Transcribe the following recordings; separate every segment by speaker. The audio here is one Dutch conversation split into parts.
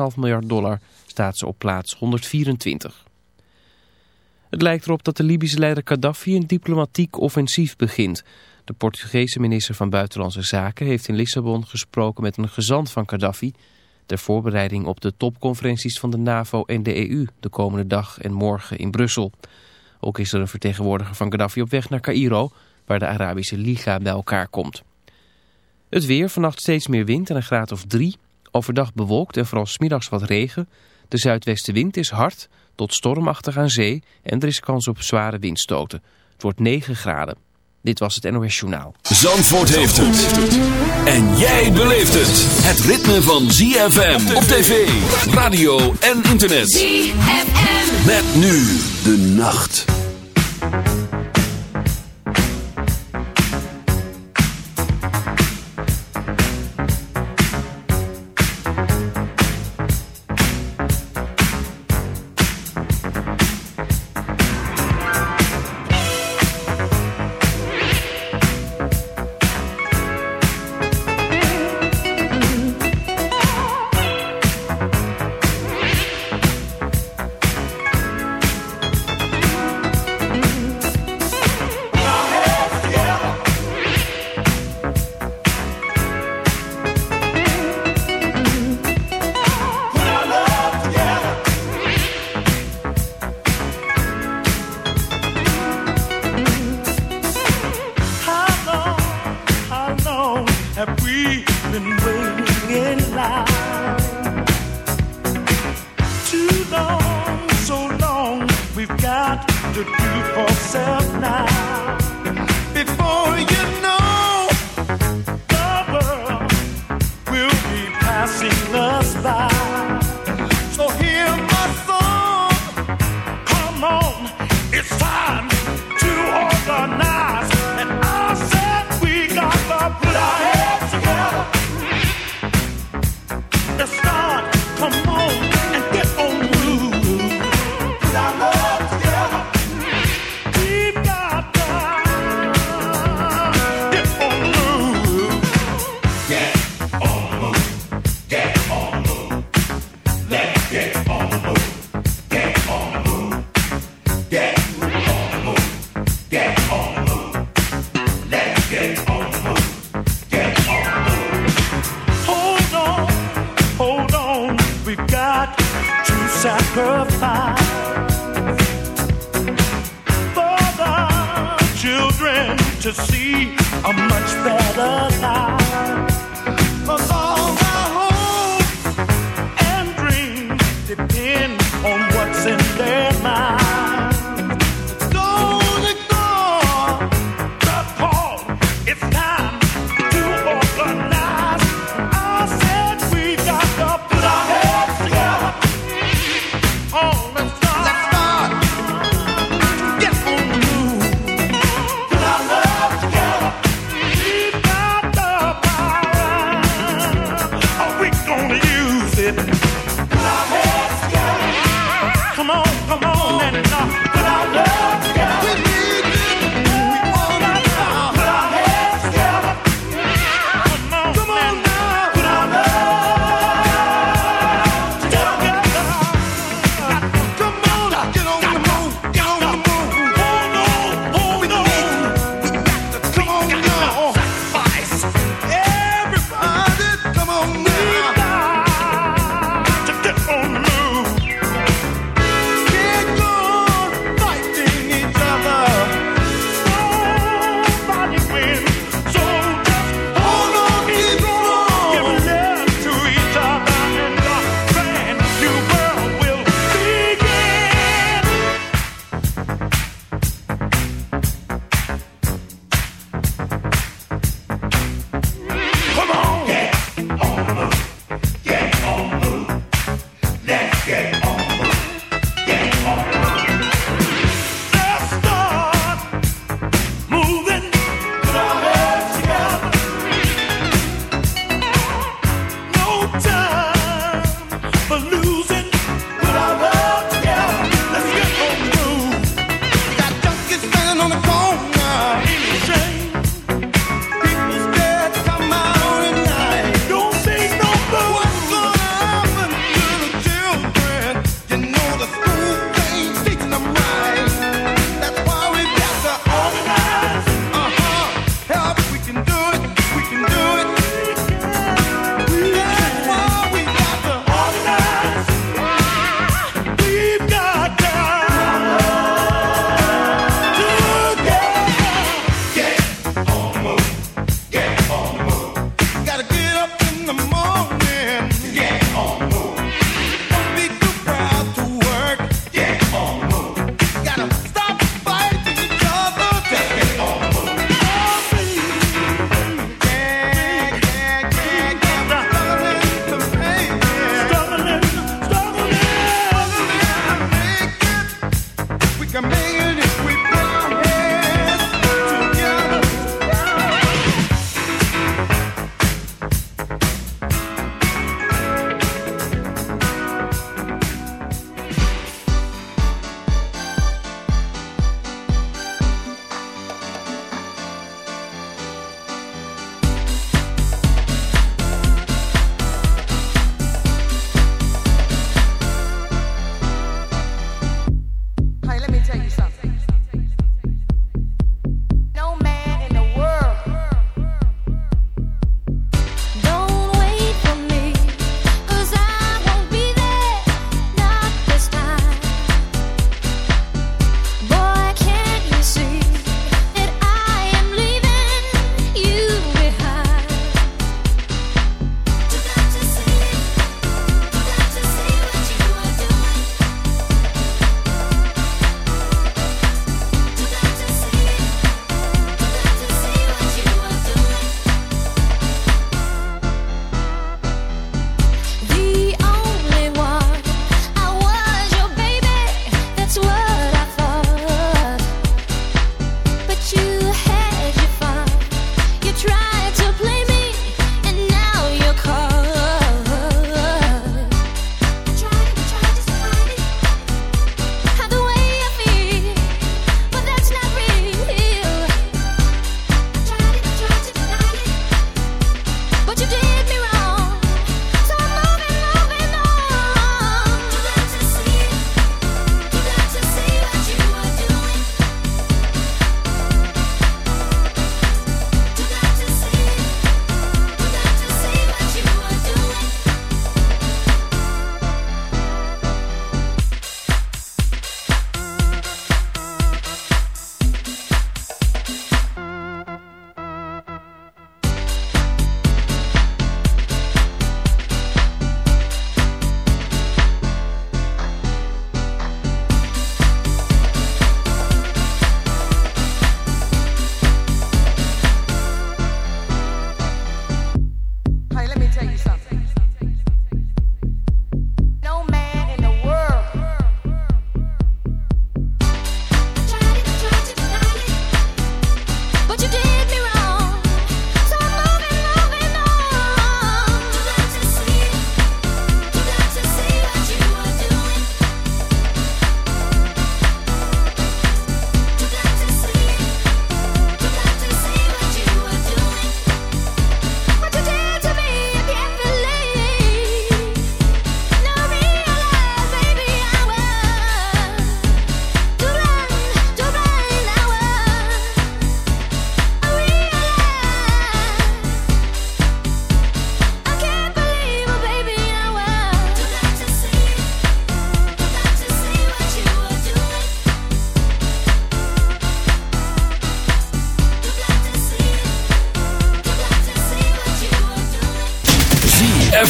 Speaker 1: 2,5 miljard dollar staat ze op plaats 124. Het lijkt erop dat de Libische leider Gaddafi een diplomatiek offensief begint. De Portugese minister van Buitenlandse Zaken heeft in Lissabon gesproken met een gezant van Gaddafi... ter voorbereiding op de topconferenties van de NAVO en de EU de komende dag en morgen in Brussel. Ook is er een vertegenwoordiger van Gaddafi op weg naar Cairo, waar de Arabische Liga bij elkaar komt. Het weer, vannacht steeds meer wind en een graad of drie. Overdag bewolkt en vooral smiddags wat regen. De zuidwestenwind is hard tot stormachtig aan zee en er is kans op zware windstoten. Het wordt 9 graden. Dit was het NOS Journaal.
Speaker 2: Zandvoort heeft het. En jij beleeft het. Het ritme van ZFM op tv, radio en internet. ZFM. Met nu de nacht.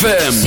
Speaker 3: ZFM.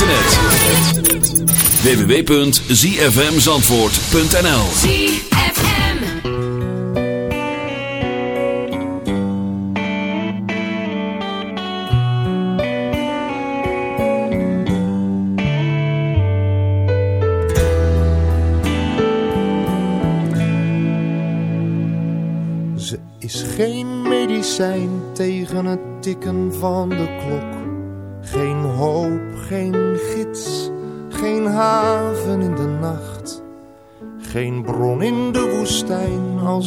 Speaker 4: internet.
Speaker 5: www.zfmzandvoort.nl Ze
Speaker 4: is geen medicijn tegen het tikken van de klok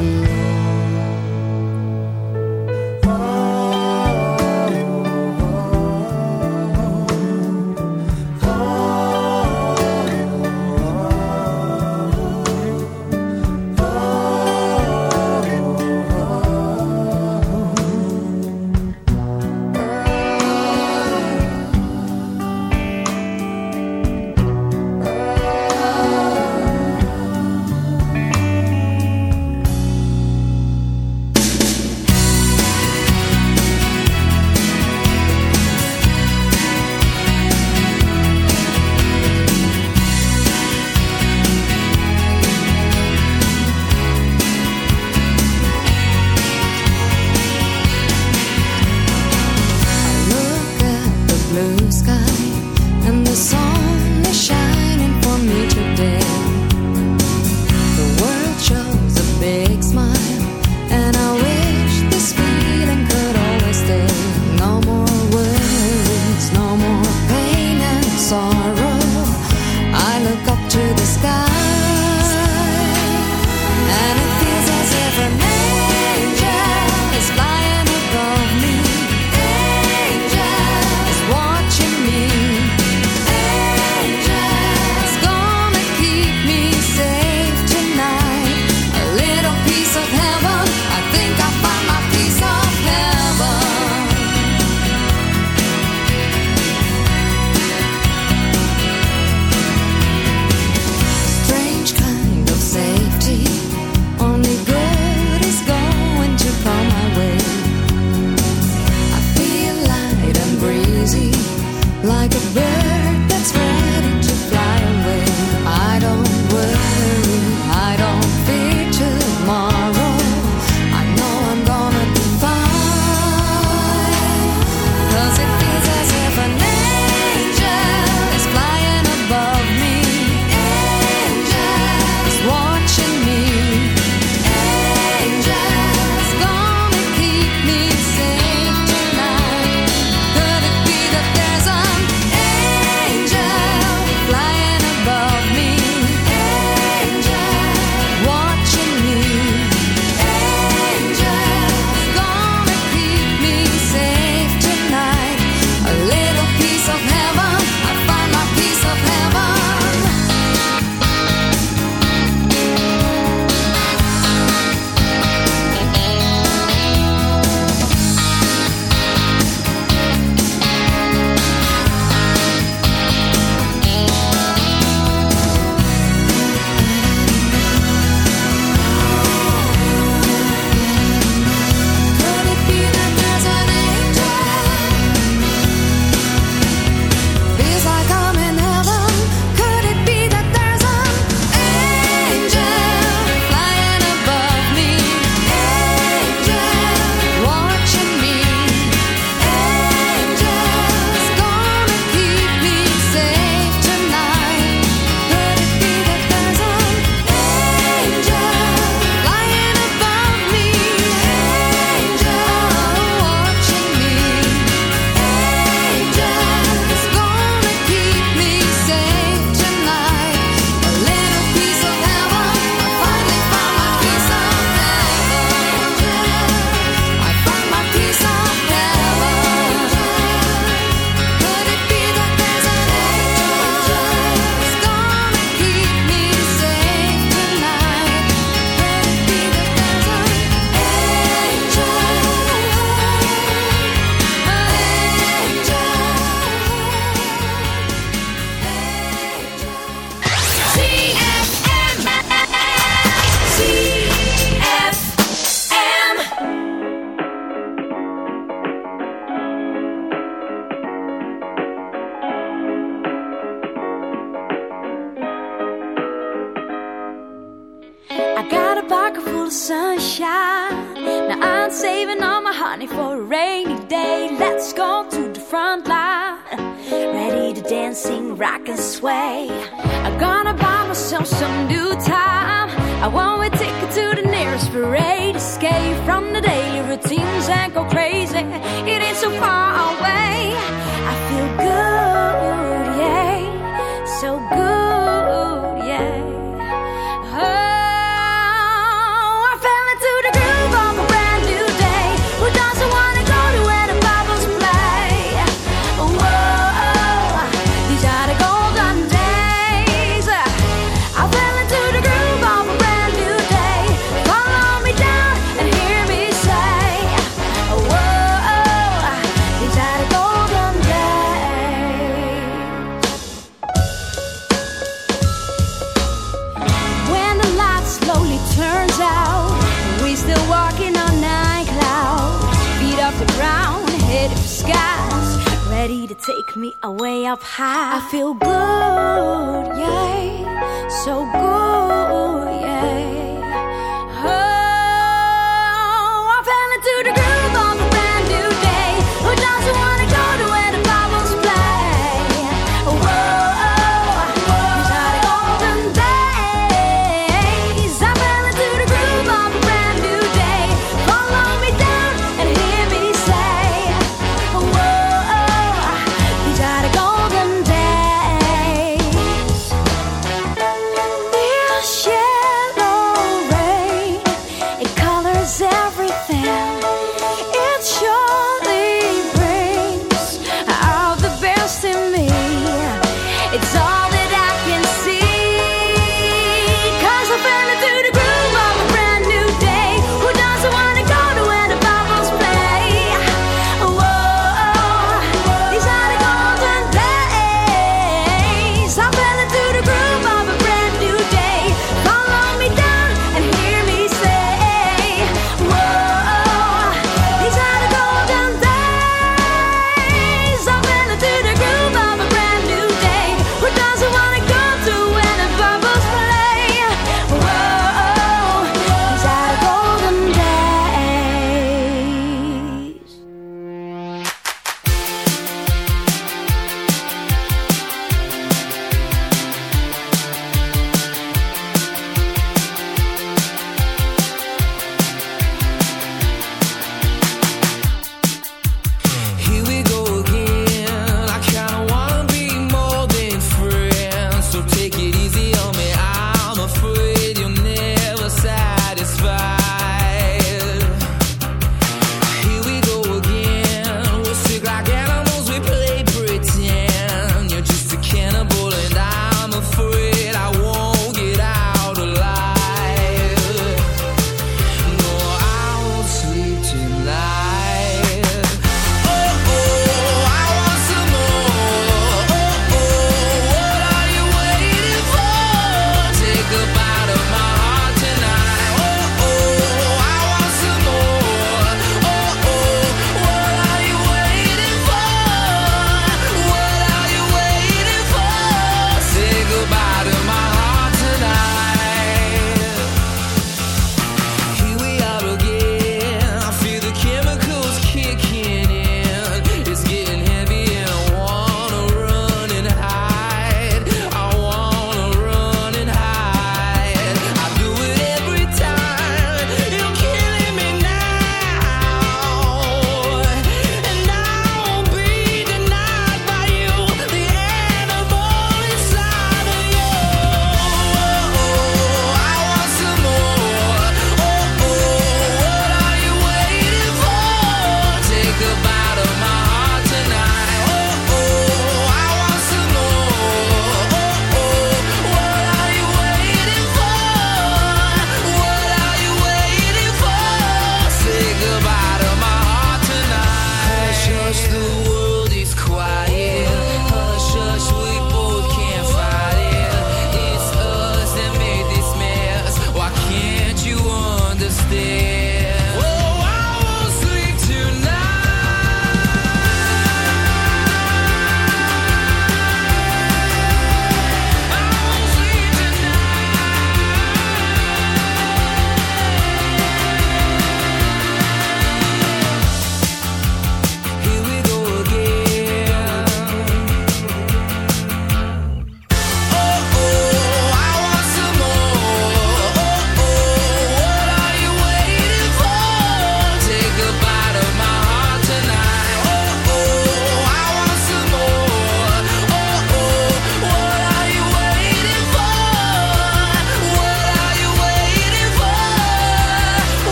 Speaker 4: het verschil.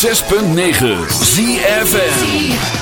Speaker 6: 106.9 ZFM.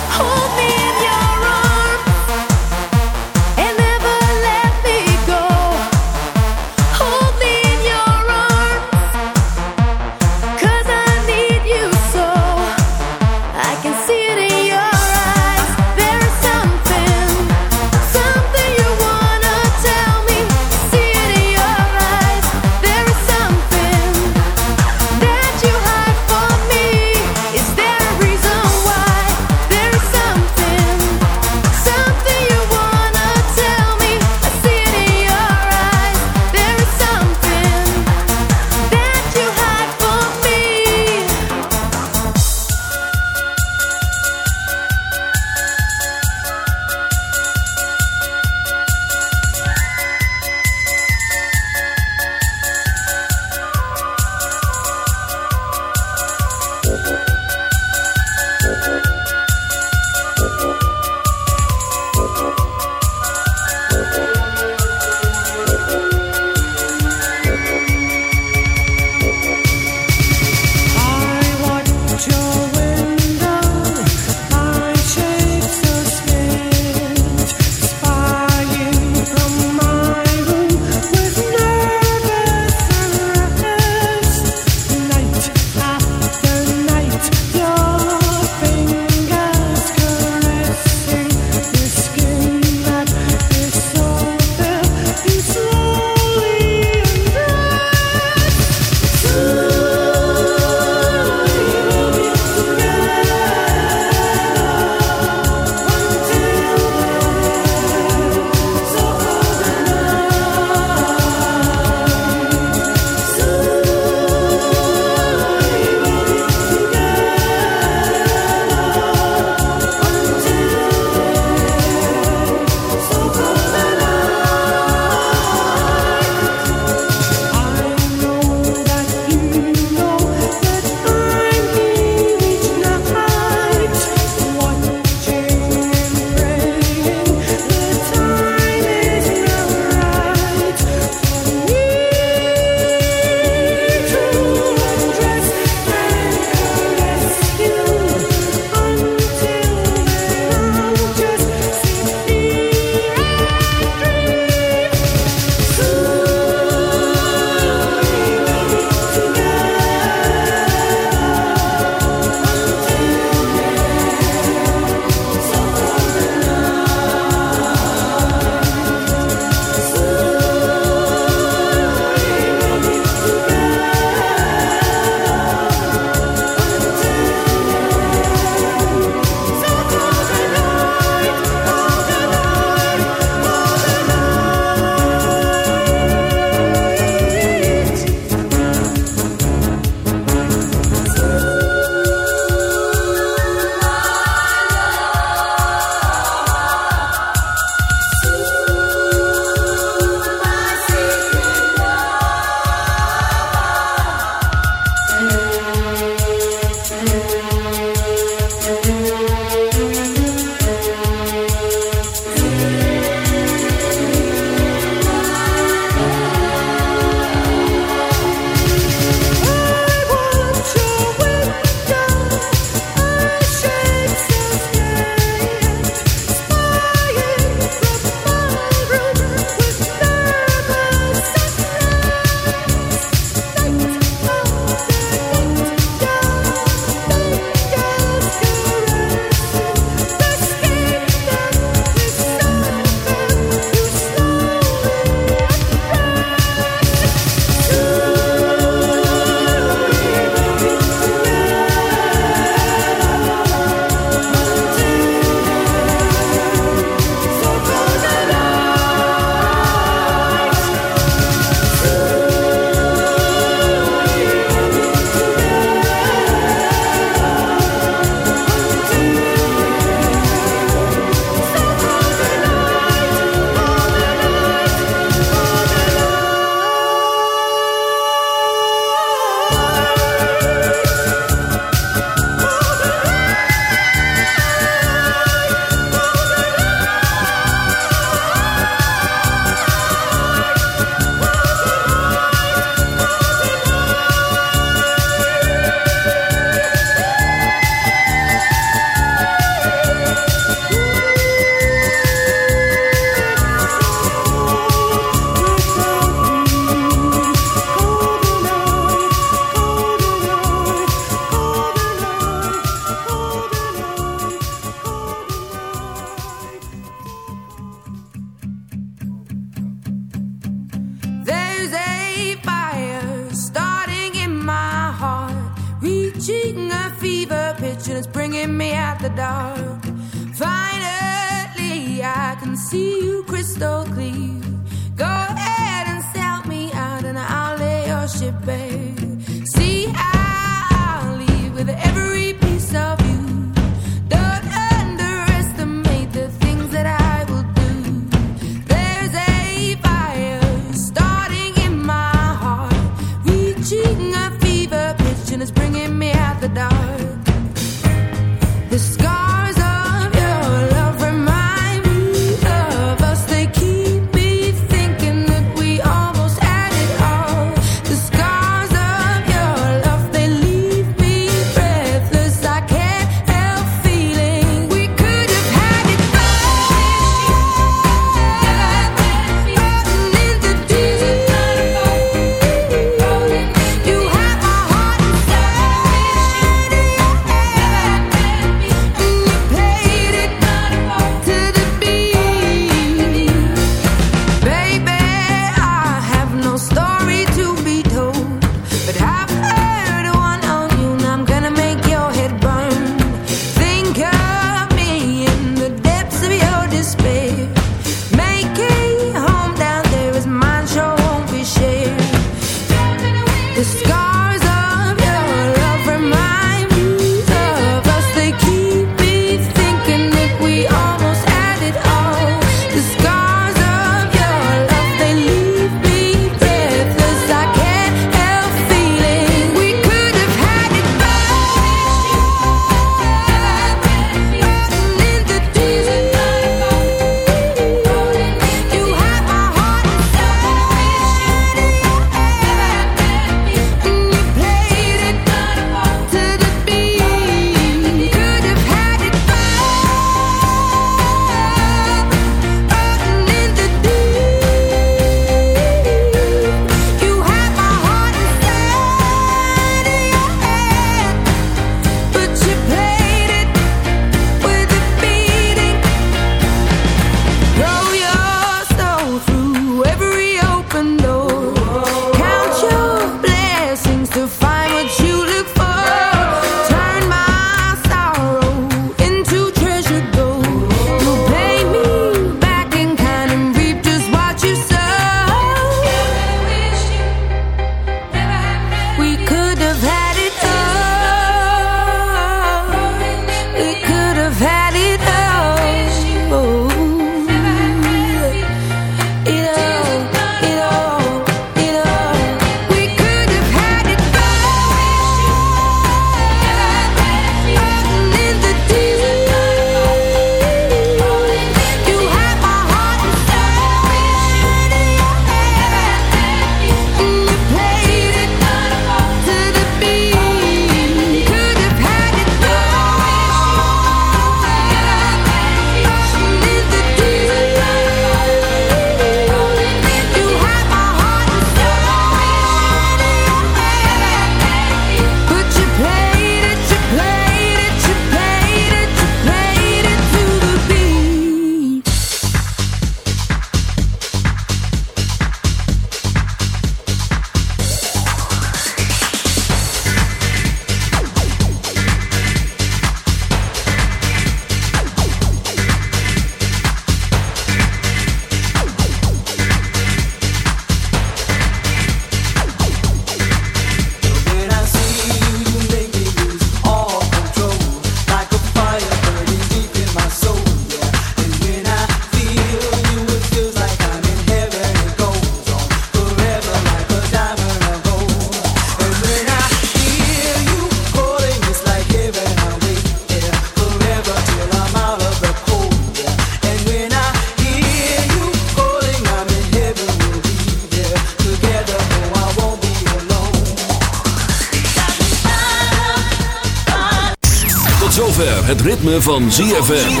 Speaker 5: het ritme van ZFM.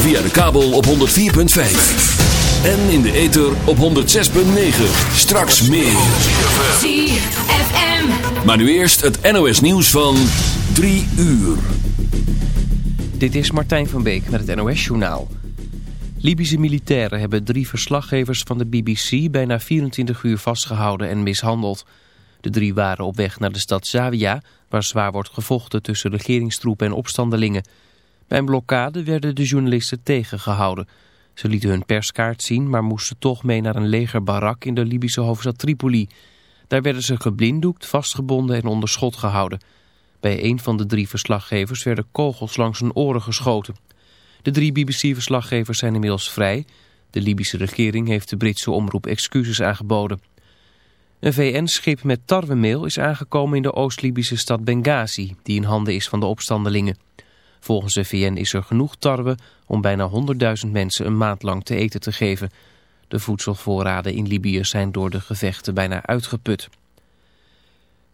Speaker 5: Via de kabel op 104.5. En in de ether op 106.9. Straks meer.
Speaker 7: ZFM.
Speaker 5: Maar nu eerst het NOS nieuws van 3 uur.
Speaker 1: Dit is Martijn van Beek met het NOS Journaal. Libische militairen hebben drie verslaggevers van de BBC bijna 24 uur vastgehouden en mishandeld... De drie waren op weg naar de stad Zawiya, waar zwaar wordt gevochten tussen regeringstroepen en opstandelingen. Bij een blokkade werden de journalisten tegengehouden. Ze lieten hun perskaart zien, maar moesten toch mee naar een legerbarak in de Libische hoofdstad Tripoli. Daar werden ze geblinddoekt, vastgebonden en onder schot gehouden. Bij een van de drie verslaggevers werden kogels langs hun oren geschoten. De drie BBC-verslaggevers zijn inmiddels vrij. De Libische regering heeft de Britse omroep excuses aangeboden. Een VN-schip met tarwemeel is aangekomen in de Oost-Libische stad Benghazi, die in handen is van de opstandelingen. Volgens de VN is er genoeg tarwe om bijna 100.000 mensen een maand lang te eten te geven. De voedselvoorraden in Libië zijn door de gevechten bijna uitgeput.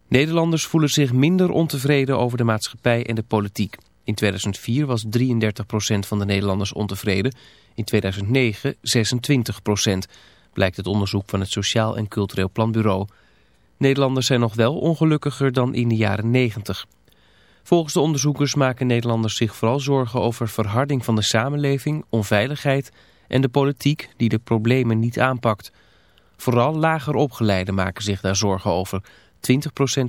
Speaker 1: Nederlanders voelen zich minder ontevreden over de maatschappij en de politiek. In 2004 was 33% van de Nederlanders ontevreden, in 2009 26%, blijkt het onderzoek van het Sociaal en Cultureel Planbureau. Nederlanders zijn nog wel ongelukkiger dan in de jaren 90. Volgens de onderzoekers maken Nederlanders zich vooral zorgen over verharding van de samenleving, onveiligheid en de politiek die de problemen niet aanpakt. Vooral lager opgeleiden maken zich daar zorgen over. 20%